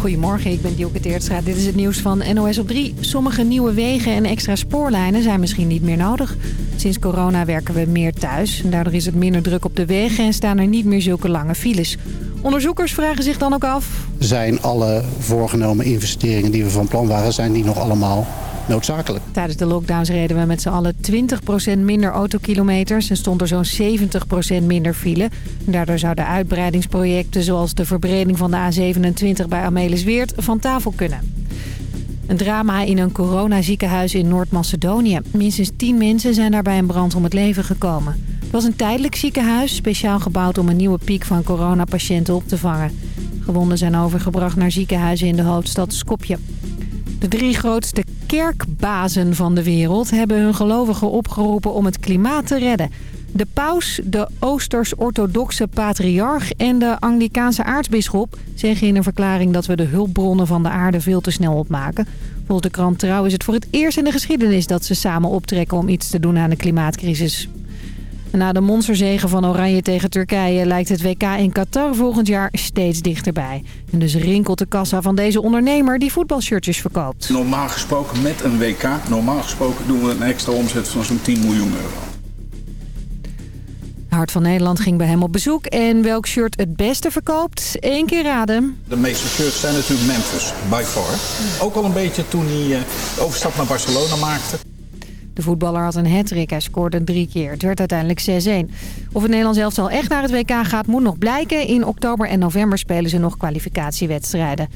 Goedemorgen, ik ben Dielke Teertstra. Dit is het nieuws van NOS op 3. Sommige nieuwe wegen en extra spoorlijnen zijn misschien niet meer nodig. Sinds corona werken we meer thuis. Daardoor is het minder druk op de wegen en staan er niet meer zulke lange files. Onderzoekers vragen zich dan ook af... Zijn alle voorgenomen investeringen die we van plan waren, zijn die nog allemaal noodzakelijk? Tijdens de lockdowns reden we met z'n allen 20% minder autokilometers... en stond er zo'n 70% minder file. Daardoor zouden uitbreidingsprojecten zoals de verbreding van de A27 bij Amelisweert van tafel kunnen. Een drama in een coronaziekenhuis in Noord-Macedonië. Minstens 10 mensen zijn daarbij een brand om het leven gekomen. Het was een tijdelijk ziekenhuis, speciaal gebouwd om een nieuwe piek van coronapatiënten op te vangen. Gewonden zijn overgebracht naar ziekenhuizen in de hoofdstad Skopje. De drie grootste kerkbazen van de wereld hebben hun gelovigen opgeroepen om het klimaat te redden. De paus, de Oosters-orthodoxe patriarch en de Anglikaanse aartsbisschop zeggen in een verklaring dat we de hulpbronnen van de aarde veel te snel opmaken. Volgens de krant Trouw is het voor het eerst in de geschiedenis dat ze samen optrekken om iets te doen aan de klimaatcrisis. Na de monsterzegen van Oranje tegen Turkije lijkt het WK in Qatar volgend jaar steeds dichterbij. En dus rinkelt de kassa van deze ondernemer die voetbalshirtjes verkoopt. Normaal gesproken met een WK, normaal gesproken doen we een extra omzet van zo'n 10 miljoen euro. Hart van Nederland ging bij hem op bezoek. En welk shirt het beste verkoopt? Eén keer raden. De meeste shirts zijn natuurlijk Memphis, by far. Ook al een beetje toen hij de overstap naar Barcelona maakte. De voetballer had een hat-trick. Hij scoorde drie keer. Het werd uiteindelijk 6-1. Of het Nederlands elftal echt naar het WK gaat, moet nog blijken. In oktober en november spelen ze nog kwalificatiewedstrijden.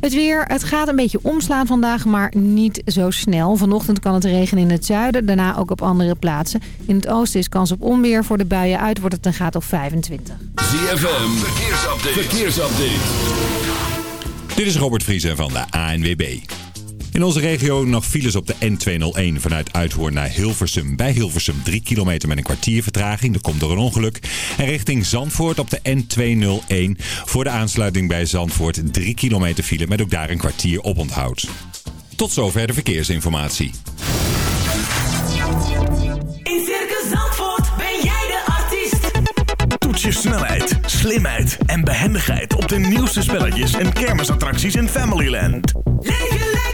Het weer, het gaat een beetje omslaan vandaag, maar niet zo snel. Vanochtend kan het regenen in het zuiden, daarna ook op andere plaatsen. In het oosten is kans op onweer. Voor de buien uit wordt het een graad of 25. ZFM, verkeersupdate. verkeersupdate. Dit is Robert Vriezen van de ANWB. In onze regio nog files op de N201 vanuit Uithoorn naar Hilversum. Bij Hilversum 3 kilometer met een kwartier vertraging. Dat komt door een ongeluk. En richting Zandvoort op de N201. Voor de aansluiting bij Zandvoort 3 kilometer file met ook daar een kwartier op onthoud. Tot zover de verkeersinformatie. In Circus Zandvoort ben jij de artiest. Toets je snelheid, slimheid en behendigheid op de nieuwste spelletjes en kermisattracties in Familyland. Leef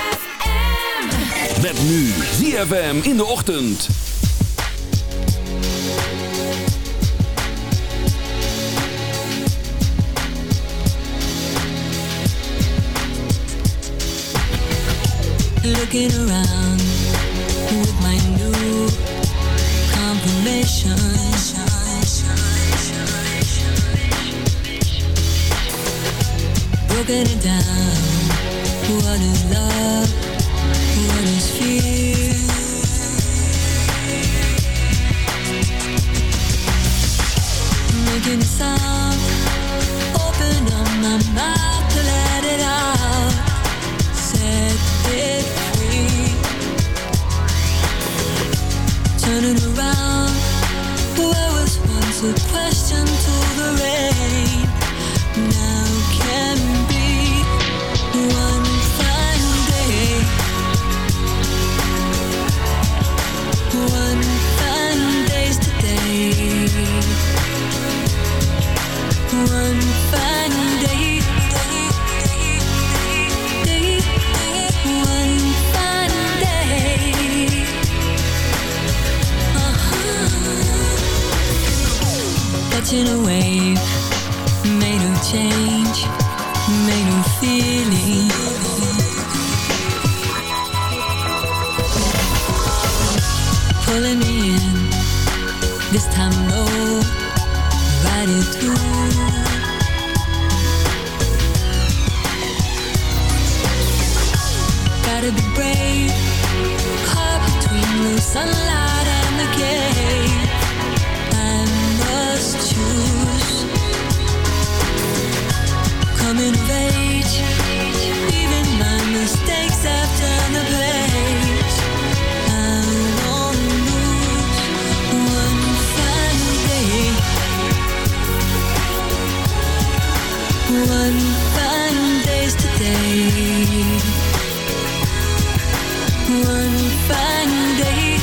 Met nu ZFM in de ochtend. Looking around with my new confirmation. Broken it down. What is love? Turning around. Where was once a question to the rain. watching One fine. One fine day.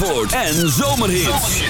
En Zomerhits.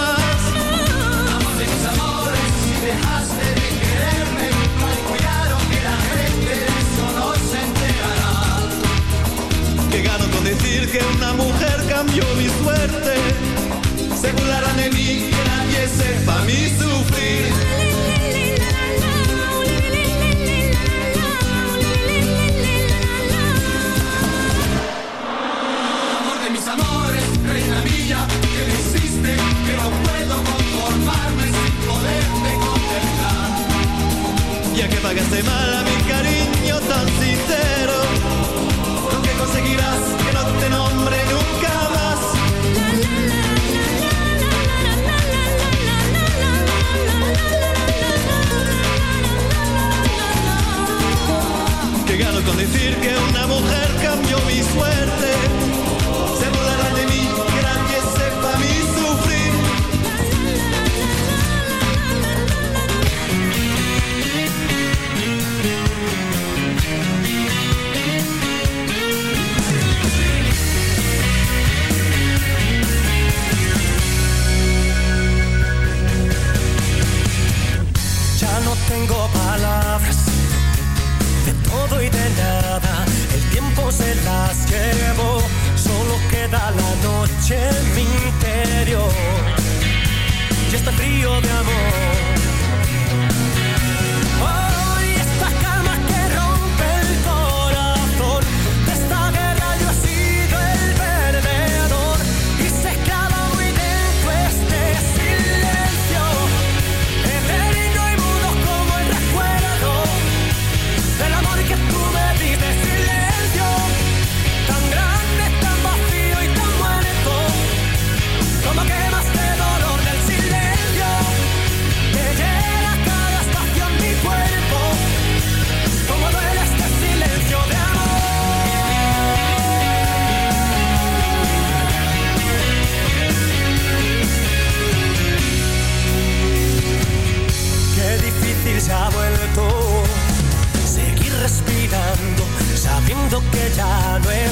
que una mujer cambió mi suerte. Se burlarán de mí, que nadie sepa mi sufrir. Child, we're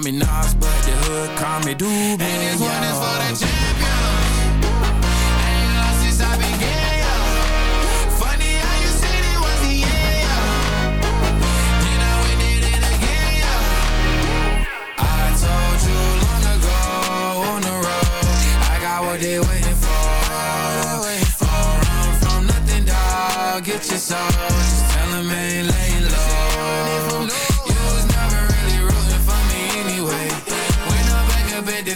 call me Nas, but the hood call me Doobie. And this one is for the champion. Ain't lost since I've been gay. what they waiting for. Oh, waiting for. Oh, run from nothing, dog. Get your soul. Just tell them ain't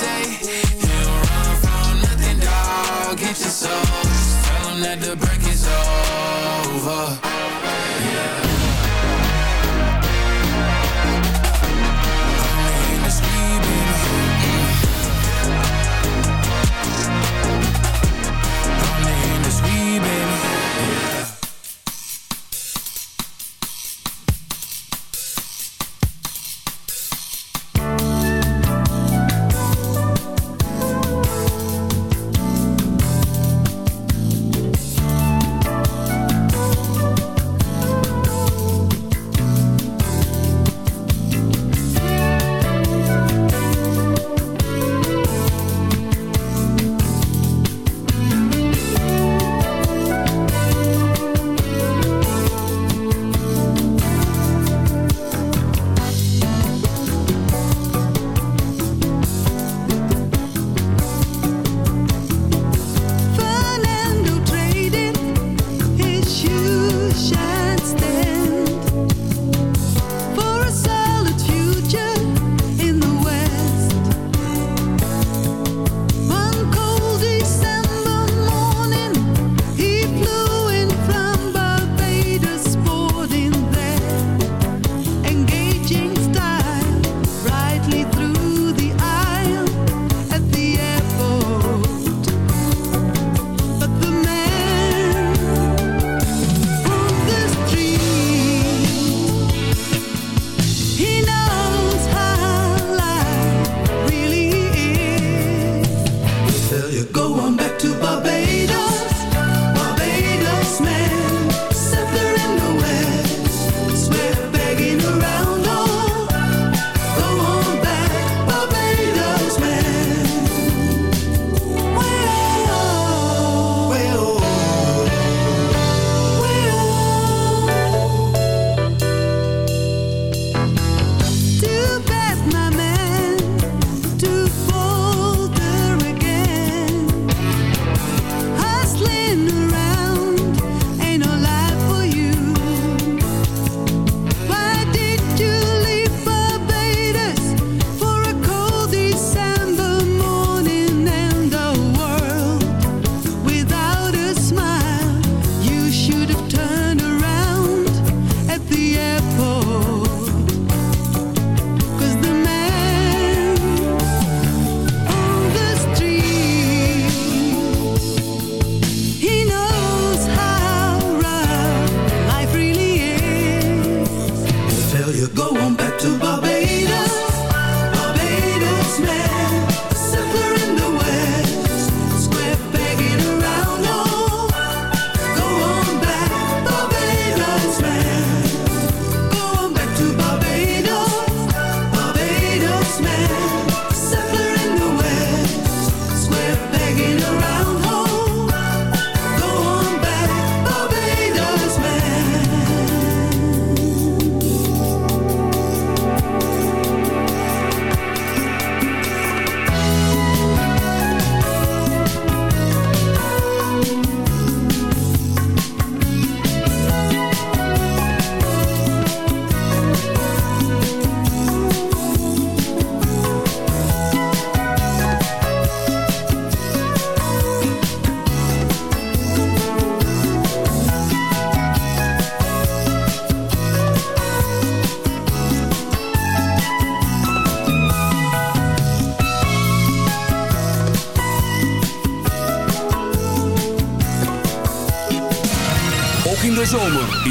say, You don't run from nothing, dog. Get your soul. Tell that the break is over.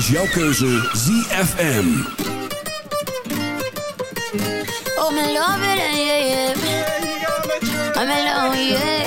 Is jouw keuze ZFM. Oh, me love it, yeah, yeah. I'm alone, yeah.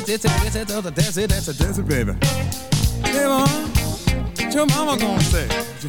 get it, get it, the dance it, that's a desert, baby. Hey, mom, what your mama gonna say? You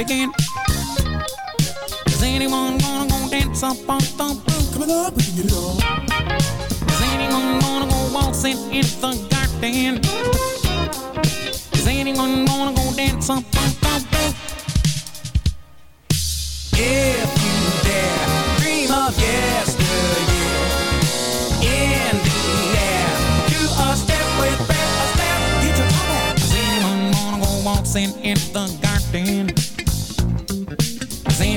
again. Does anyone gonna go dance up on the roof? Coming up, we can get it on. Is anyone gonna go waltzing in the garden? Is anyone gonna go dance up on the roof? If you dare, dream of yesterday. In the air, do a step with breath, a step, get your Is anyone gonna go waltzing in the garden?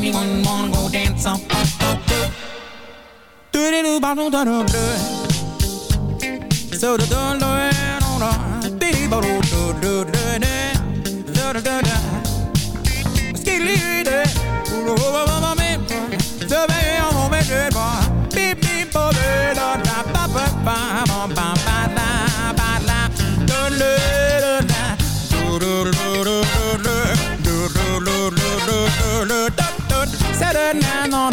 anyone wanna go dance on? Do do do ba do da do do. So do do do do do. Dee ba do do do do do. Do do do do. Skidly do. Ooh ba ba ba. So baby, I'm gonna make. Beep beep, boy, da da ba ba ba ba. better now, on.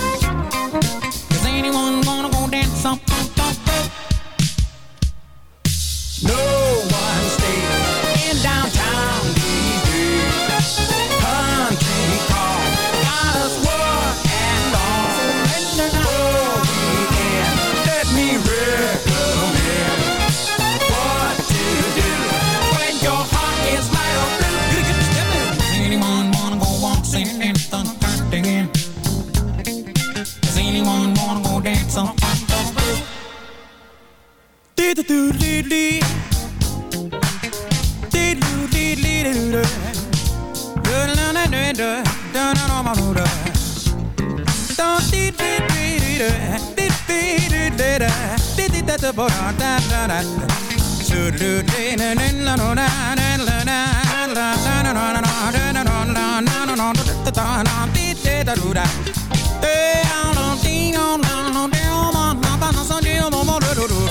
Dee-dee-doo-dee-dee. Dee-doo-dee-dee-doo-doo. Do-do-do-do-do. Do-do-do-do-do. Do-dee-dee-dee-dee-doo. Dee-dee-dee-dee-doo. Dee-dee-da-da-bo-da-da-da-da. Good friends, come on. Let's party, y'all. Come, let's party. Da, da, da, da, da, da, da, Party. Say, let's party, y'all. Da, da, da, da,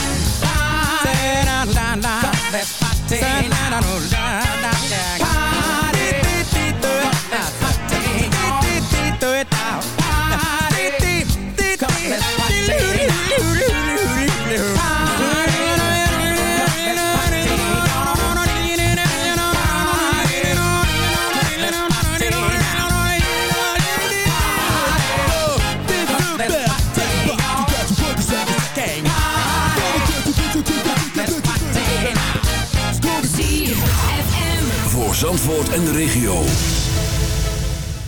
Zandvoort en de regio.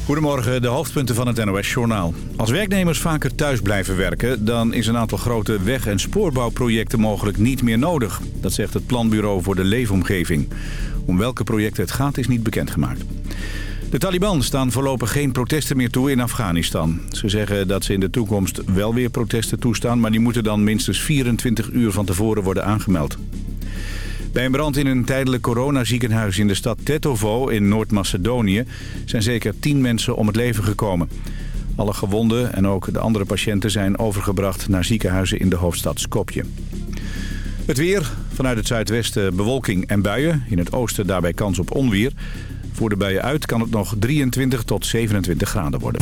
Goedemorgen, de hoofdpunten van het NOS-journaal. Als werknemers vaker thuis blijven werken... dan is een aantal grote weg- en spoorbouwprojecten mogelijk niet meer nodig. Dat zegt het Planbureau voor de Leefomgeving. Om welke projecten het gaat is niet bekendgemaakt. De Taliban staan voorlopig geen protesten meer toe in Afghanistan. Ze zeggen dat ze in de toekomst wel weer protesten toestaan... maar die moeten dan minstens 24 uur van tevoren worden aangemeld. Bij een brand in een tijdelijk coronaziekenhuis in de stad Tetovo in Noord-Macedonië zijn zeker 10 mensen om het leven gekomen. Alle gewonden en ook de andere patiënten zijn overgebracht naar ziekenhuizen in de hoofdstad Skopje. Het weer, vanuit het zuidwesten bewolking en buien. In het oosten daarbij kans op onweer. Voor de buien uit kan het nog 23 tot 27 graden worden.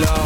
love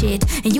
shit. And you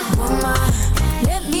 Let me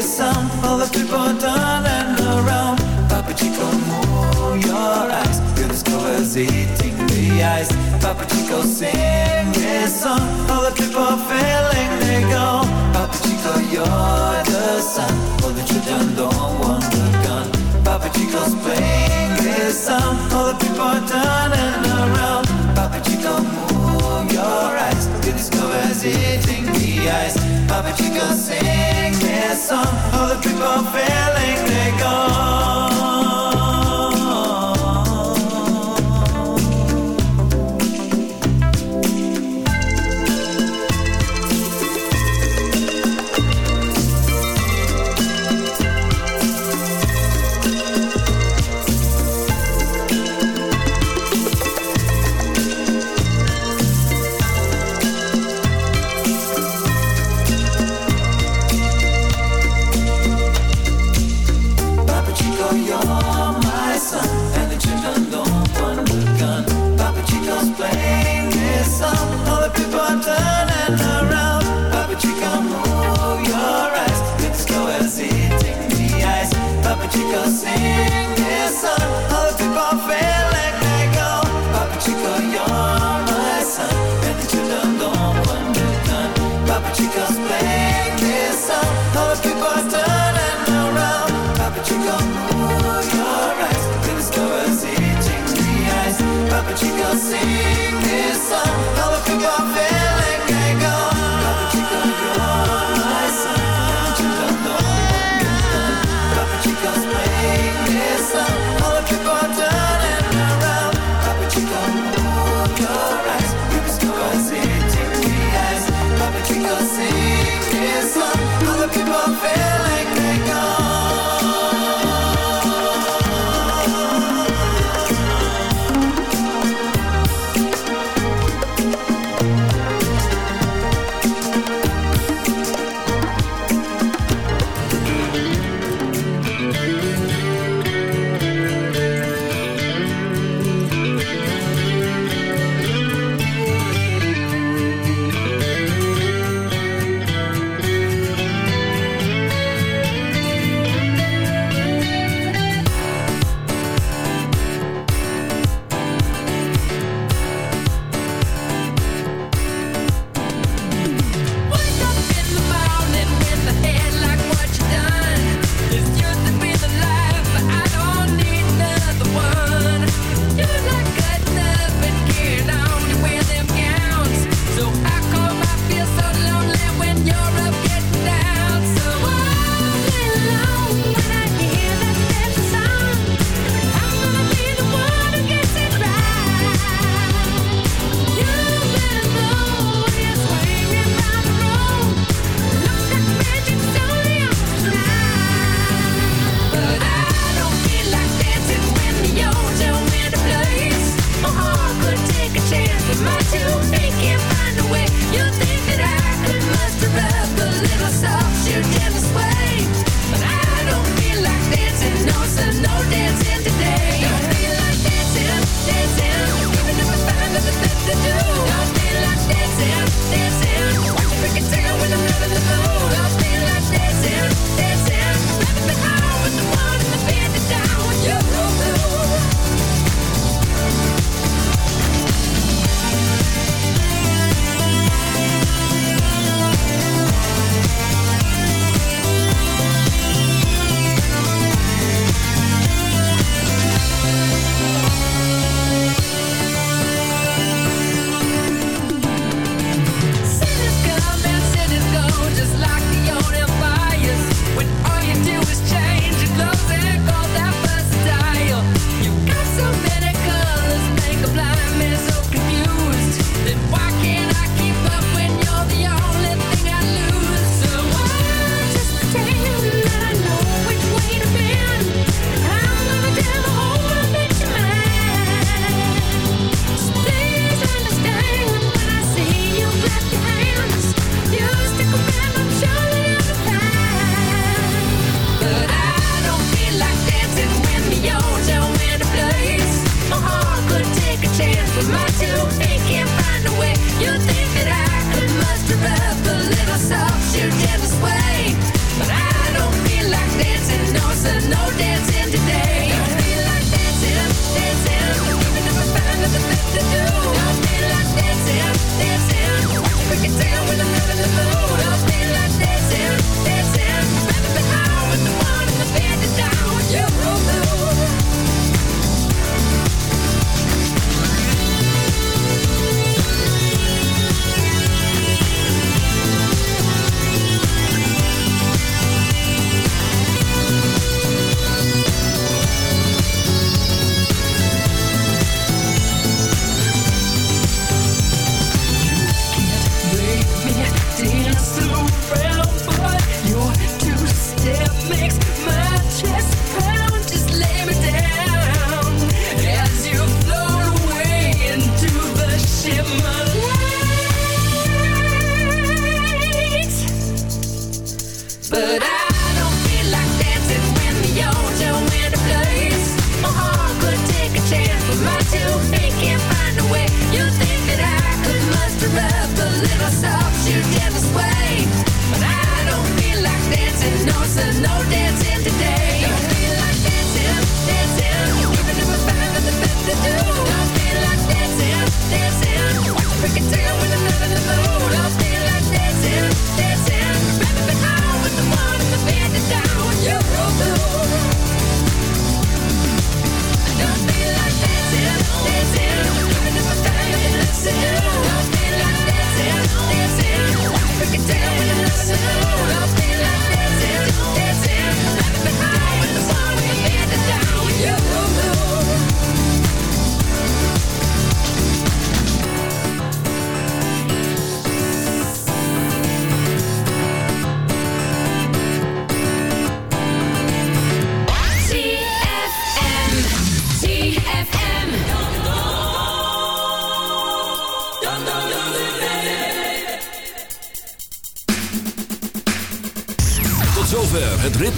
this song. All the people turning around. Papa Chico, move your eyes. Your discover's eating the ice. Papa Chico, sing this song. All the people feeling they go. Papa Chico, you're the sun. All the children don't want the gun. Papa Chico's playing this song. but you can sing yeah, some All the people feeling. they